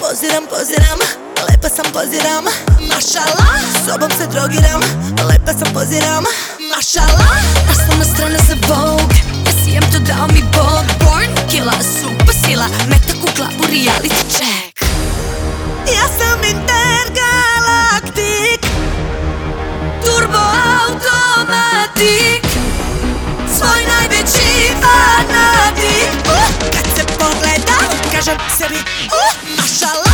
Poziram, poziram, lepa sam poziram Mašala, sobom se drogiram Lepa sam poziram Mašala. Baš sam na strane za Vogue Ja sijem to dao mi Bog Born killa, super sila Metak u glavu, reality check. Ja sam intergalaktik Turbo automatik Svoj najveći fanatik. Uh, Kad se pogledam, kažem sebi uh, Mašala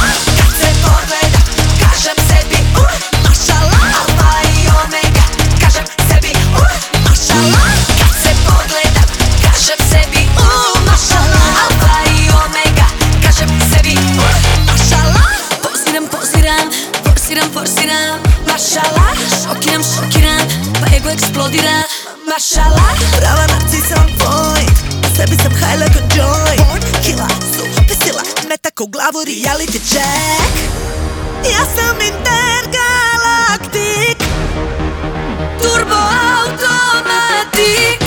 Forsiram, forsiram. Mašala, šokiram, šokiram. Pa ego eksplodira. Mašala. Prava narcisa on point Sebi sam high like a joint Born killer, su pesila Me u glavu reality check. Ja sam intergalaktik. Turbo automatik.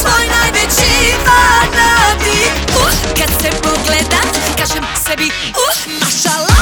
Svoj najveći fanatik. Uh, Kad se pogledam, kažem sebi uh, Mašala.